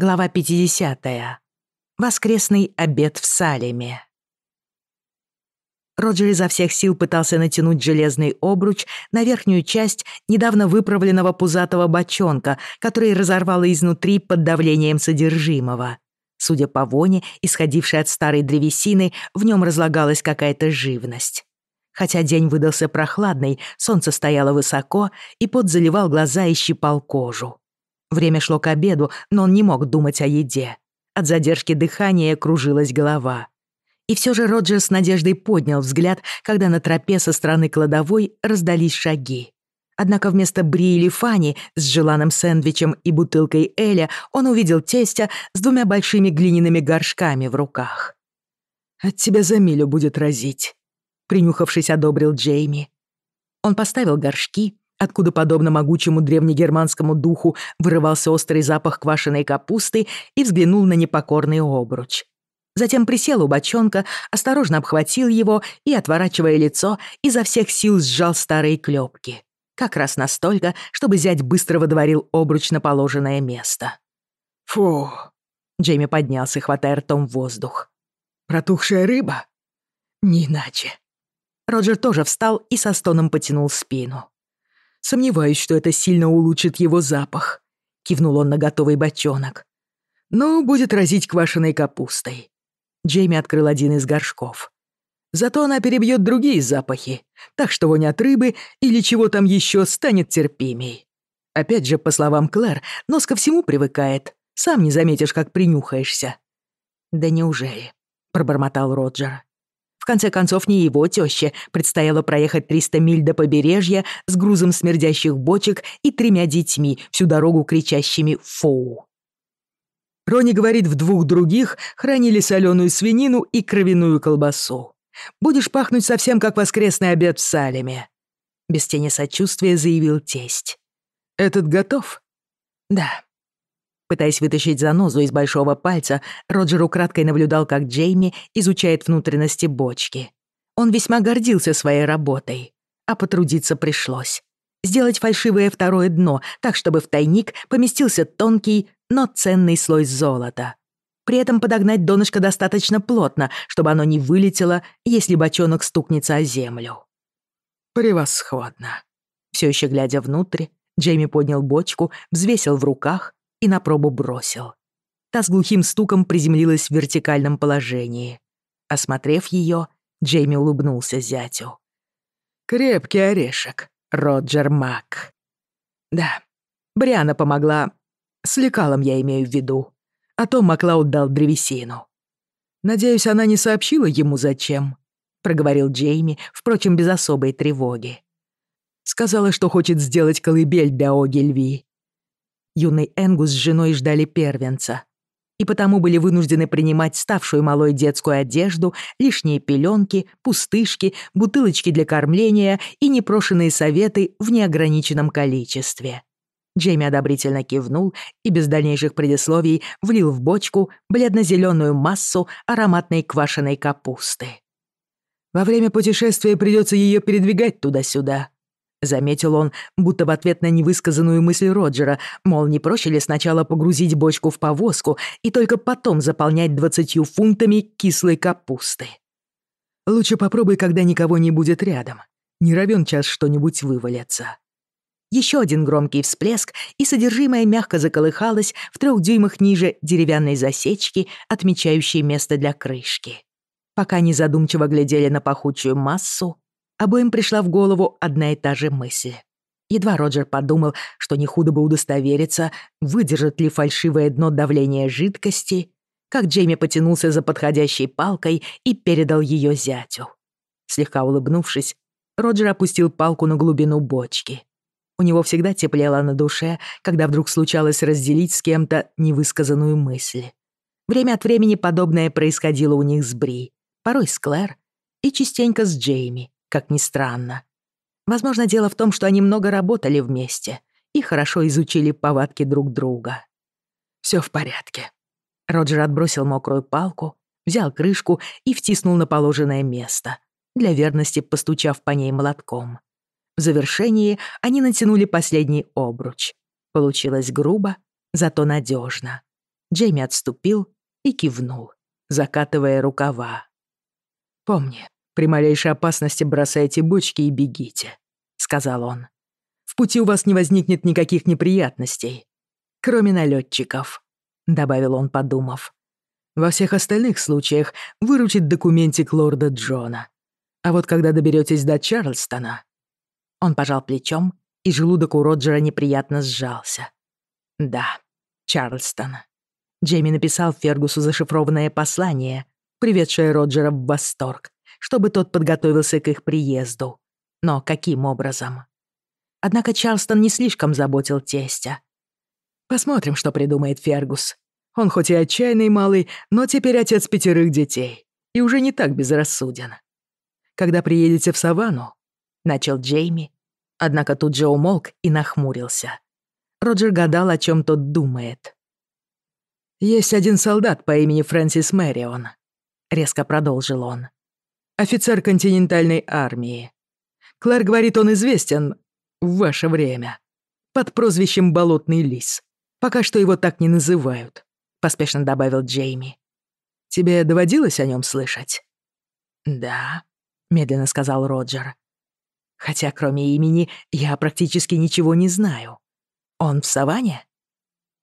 Глава 50. Воскресный обед в Салеме. Роджер изо всех сил пытался натянуть железный обруч на верхнюю часть недавно выправленного пузатого бочонка, который разорвало изнутри под давлением содержимого. Судя по воне, исходившей от старой древесины, в нем разлагалась какая-то живность. Хотя день выдался прохладный, солнце стояло высоко, и пот заливал глаза и щипал кожу. Время шло к обеду, но он не мог думать о еде. От задержки дыхания кружилась голова. И все же Роджер с надеждой поднял взгляд, когда на тропе со стороны кладовой раздались шаги. Однако вместо Бри или Фани с желанным сэндвичем и бутылкой Эля он увидел тестя с двумя большими глиняными горшками в руках. «От тебя за милю будет разить», — принюхавшись, одобрил Джейми. Он поставил горшки, откуда, подобно могучему древнегерманскому духу, вырывался острый запах квашеной капусты и взглянул на непокорный обруч. Затем присел у бочонка, осторожно обхватил его и, отворачивая лицо, изо всех сил сжал старые клепки. Как раз настолько, чтобы зять быстро водворил обруч на положенное место. «Фу!» — Джейми поднялся, хватая ртом воздух. «Протухшая рыба? Не иначе». Роджер тоже встал и со стоном потянул спину. Сомневаюсь, что это сильно улучшит его запах», — кивнул он на готовый бочонок. «Ну, будет разить квашеной капустой». Джейми открыл один из горшков. «Зато она перебьет другие запахи, так что вонь от рыбы или чего там еще станет терпимей». Опять же, по словам Клэр, нос ко всему привыкает. Сам не заметишь, как принюхаешься. «Да неужели?» — пробормотал Роджер конце концов, не его тёще предстояло проехать 300 миль до побережья с грузом смердящих бочек и тремя детьми, всю дорогу кричащими «фоу». Рони говорит, в двух других хранили соленую свинину и кровяную колбасу. «Будешь пахнуть совсем как воскресный обед в Салеме», — без тени сочувствия заявил тесть. «Этот готов?» «Да», Пытаясь вытащить занозу из большого пальца, Роджер украдкой наблюдал, как Джейми изучает внутренности бочки. Он весьма гордился своей работой, а потрудиться пришлось. Сделать фальшивое второе дно, так чтобы в тайник поместился тонкий, но ценный слой золота. При этом подогнать донышко достаточно плотно, чтобы оно не вылетело, если бочонок стукнется о землю. «Превосходно!» Все еще глядя внутрь, Джейми поднял бочку, взвесил в руках и на пробу бросил. Та с глухим стуком приземлилась в вертикальном положении. Осмотрев ее, Джейми улыбнулся зятю. «Крепкий орешек, Роджер Мак». «Да, Бриана помогла. С лекалом я имею в виду. А то Маклауд дал древесину». «Надеюсь, она не сообщила ему, зачем?» — проговорил Джейми, впрочем, без особой тревоги. Сказала, что хочет сделать колыбель для Оги Льви юный Энгус с женой ждали первенца. И потому были вынуждены принимать ставшую малой детскую одежду, лишние пеленки, пустышки, бутылочки для кормления и непрошенные советы в неограниченном количестве. Джейми одобрительно кивнул и без дальнейших предисловий влил в бочку бледно-зеленую массу ароматной квашеной капусты. «Во время путешествия придется ее передвигать туда-сюда», заметил он, будто в ответ на невысказанную мысль Роджера, мол, не проще ли сначала погрузить бочку в повозку и только потом заполнять двадцатью фунтами кислой капусты. «Лучше попробуй, когда никого не будет рядом. Не равен час что-нибудь вывалится. Еще один громкий всплеск, и содержимое мягко заколыхалось в трех дюймах ниже деревянной засечки, отмечающей место для крышки. Пока они задумчиво глядели на пахучую массу, Обоим пришла в голову одна и та же мысль. Едва Роджер подумал, что не худо бы удостовериться, выдержит ли фальшивое дно давления жидкости, как Джейми потянулся за подходящей палкой и передал ее зятю. Слегка улыбнувшись, Роджер опустил палку на глубину бочки. У него всегда теплело на душе, когда вдруг случалось разделить с кем-то невысказанную мысль. Время от времени подобное происходило у них с Бри, порой с Клэр и частенько с Джейми, как ни странно. Возможно, дело в том, что они много работали вместе и хорошо изучили повадки друг друга. Все в порядке. Роджер отбросил мокрую палку, взял крышку и втиснул на положенное место, для верности постучав по ней молотком. В завершении они натянули последний обруч. Получилось грубо, зато надежно. Джейми отступил и кивнул, закатывая рукава. «Помни, при малейшей опасности бросайте бочки и бегите», — сказал он. «В пути у вас не возникнет никаких неприятностей, кроме налетчиков», — добавил он, подумав. «Во всех остальных случаях выручит документик лорда Джона. А вот когда доберетесь до Чарльстона...» Он пожал плечом, и желудок у Роджера неприятно сжался. «Да, Чарльстон». Джейми написал Фергусу зашифрованное послание, приведшее Роджера в восторг, чтобы тот подготовился к их приезду. Но каким образом? Однако Чарльстон не слишком заботил тестя. «Посмотрим, что придумает Фергус. Он хоть и отчаянный малый, но теперь отец пятерых детей и уже не так безрассуден. Когда приедете в Саванну, начал Джейми, однако тут же умолк и нахмурился. Роджер гадал, о чем тот думает. «Есть один солдат по имени Фрэнсис Мэрион», — резко продолжил он. офицер континентальной армии. Клэр говорит, он известен в ваше время под прозвищем «Болотный лис». Пока что его так не называют», — поспешно добавил Джейми. «Тебе доводилось о нем слышать?» «Да», — медленно сказал Роджер. «Хотя кроме имени я практически ничего не знаю. Он в саванне?»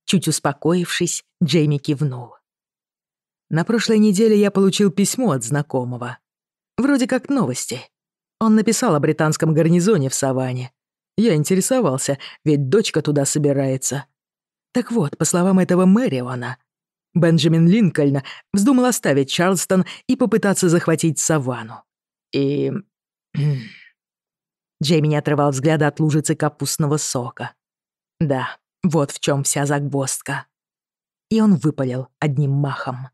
Чуть успокоившись, Джейми кивнул. «На прошлой неделе я получил письмо от знакомого. Вроде как новости. Он написал о британском гарнизоне в Саванне. Я интересовался, ведь дочка туда собирается. Так вот, по словам этого Мэриона, Бенджамин Линкольн вздумал оставить Чарльстон и попытаться захватить Саванну. И... Джейми не отрывал взгляда от лужицы капустного сока. Да, вот в чем вся загвоздка. И он выпалил одним махом.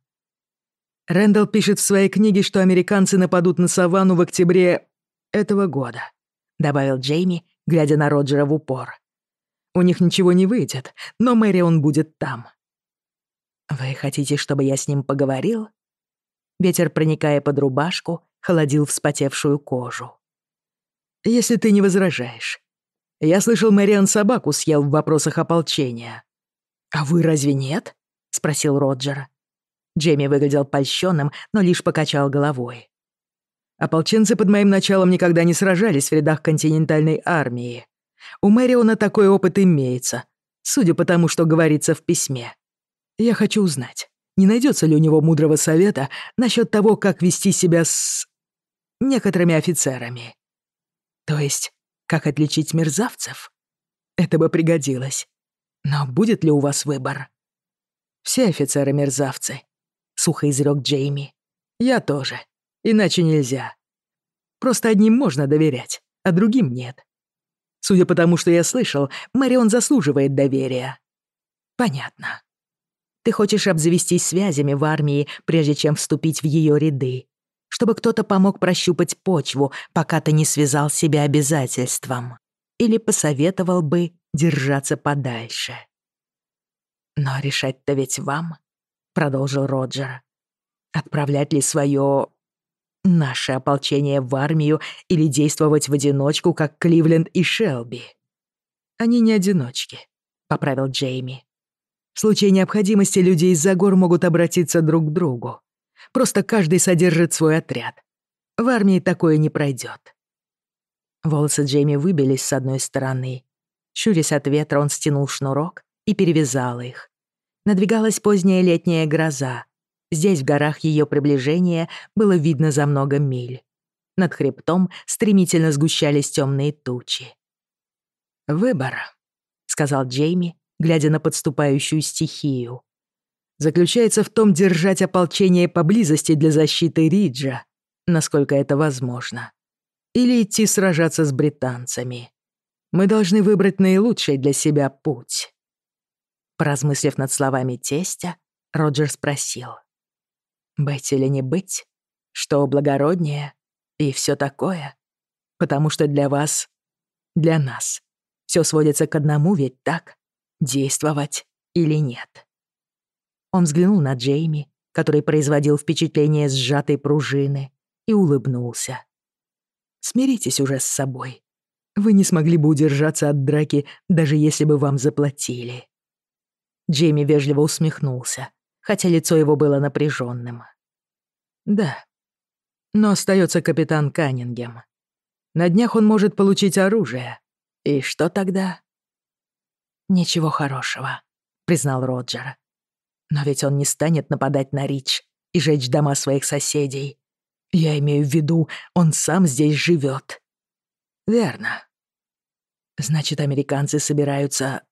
Рэндалл пишет в своей книге, что американцы нападут на саванну в октябре этого года», — добавил Джейми, глядя на Роджера в упор. «У них ничего не выйдет, но Мэрион будет там». «Вы хотите, чтобы я с ним поговорил?» Ветер, проникая под рубашку, холодил вспотевшую кожу. «Если ты не возражаешь. Я слышал, Мэриан собаку съел в вопросах ополчения». «А вы разве нет?» — спросил Роджер. Джейми выглядел польщенным, но лишь покачал головой. «Ополченцы под моим началом никогда не сражались в рядах континентальной армии. У Мэриона такой опыт имеется, судя по тому, что говорится в письме. Я хочу узнать, не найдется ли у него мудрого совета насчет того, как вести себя с некоторыми офицерами. То есть, как отличить мерзавцев? Это бы пригодилось. Но будет ли у вас выбор? Все офицеры мерзавцы, сухо изрёк Джейми. «Я тоже. Иначе нельзя. Просто одним можно доверять, а другим нет. Судя по тому, что я слышал, Марион заслуживает доверия». «Понятно. Ты хочешь обзавестись связями в армии, прежде чем вступить в её ряды, чтобы кто-то помог прощупать почву, пока ты не связал себя обязательством. Или посоветовал бы держаться подальше. Но решать-то ведь вам» продолжил Роджер. «Отправлять ли свое... наше ополчение в армию или действовать в одиночку, как Кливленд и Шелби?» «Они не одиночки», — поправил Джейми. «В случае необходимости люди из-за гор могут обратиться друг к другу. Просто каждый содержит свой отряд. В армии такое не пройдет. Волосы Джейми выбились с одной стороны. Щурясь от ветра, он стянул шнурок и перевязал их. Надвигалась поздняя летняя гроза. Здесь, в горах, ее приближение было видно за много миль. Над хребтом стремительно сгущались темные тучи. «Выбор», — сказал Джейми, глядя на подступающую стихию. «Заключается в том держать ополчение поблизости для защиты Риджа, насколько это возможно, или идти сражаться с британцами. Мы должны выбрать наилучший для себя путь». Поразмыслив над словами тестя, Роджер спросил. «Быть или не быть? Что благороднее? И все такое? Потому что для вас, для нас, все сводится к одному, ведь так? Действовать или нет?» Он взглянул на Джейми, который производил впечатление сжатой пружины, и улыбнулся. «Смиритесь уже с собой. Вы не смогли бы удержаться от драки, даже если бы вам заплатили». Джейми вежливо усмехнулся, хотя лицо его было напряженным. «Да. Но остается капитан Каннингем. На днях он может получить оружие. И что тогда?» «Ничего хорошего», — признал Роджер. «Но ведь он не станет нападать на Рич и жечь дома своих соседей. Я имею в виду, он сам здесь живет. «Верно. Значит, американцы собираются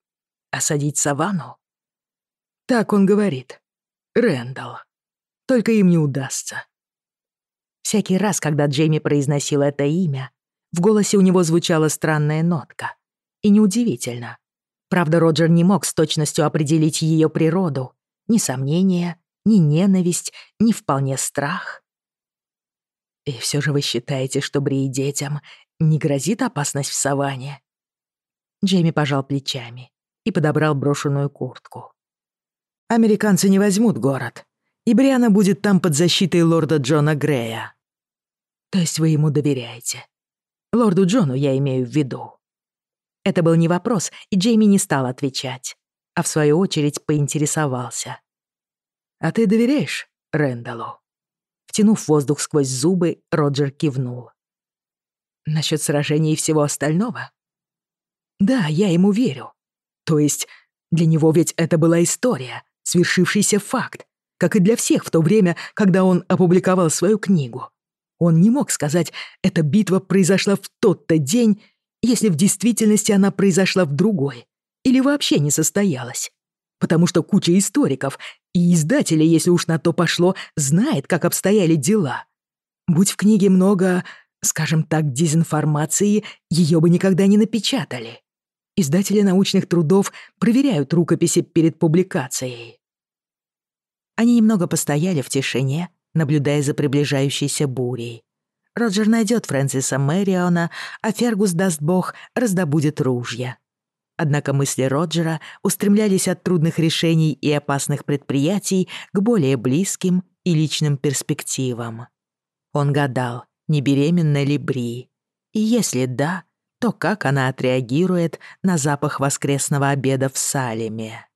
осадить саванну?» Так он говорит. Рэндалл. Только им не удастся. Всякий раз, когда Джейми произносил это имя, в голосе у него звучала странная нотка. И неудивительно. Правда, Роджер не мог с точностью определить ее природу. Ни сомнения, ни ненависть, ни вполне страх. И все же вы считаете, что Бри и детям не грозит опасность в саванне? Джейми пожал плечами и подобрал брошенную куртку. Американцы не возьмут город, и Бриана будет там под защитой лорда Джона Грея. То есть вы ему доверяете? Лорду Джону я имею в виду. Это был не вопрос, и Джейми не стал отвечать, а в свою очередь поинтересовался. «А ты доверяешь Рэндаллу?» Втянув воздух сквозь зубы, Роджер кивнул. «Насчёт сражения и всего свершившийся факт, как и для всех в то время, когда он опубликовал свою книгу. Он не мог сказать, эта битва произошла в тот-то день, если в действительности она произошла в другой или вообще не состоялась. Потому что куча историков и издателей, если уж на то пошло, знает, как обстояли дела. Будь в книге много, скажем так, дезинформации, ее бы никогда не напечатали. Издатели научных трудов проверяют рукописи перед публикацией. Они немного постояли в тишине, наблюдая за приближающейся бурей. Роджер найдет Фрэнсиса Мэриона, а Фергус, даст бог, раздобудет ружья. Однако мысли Роджера устремлялись от трудных решений и опасных предприятий к более близким и личным перспективам. Он гадал, не беременна ли Бри. И если да, то как она отреагирует на запах воскресного обеда в Салеме.